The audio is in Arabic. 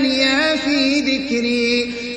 ثانيها في ذكري.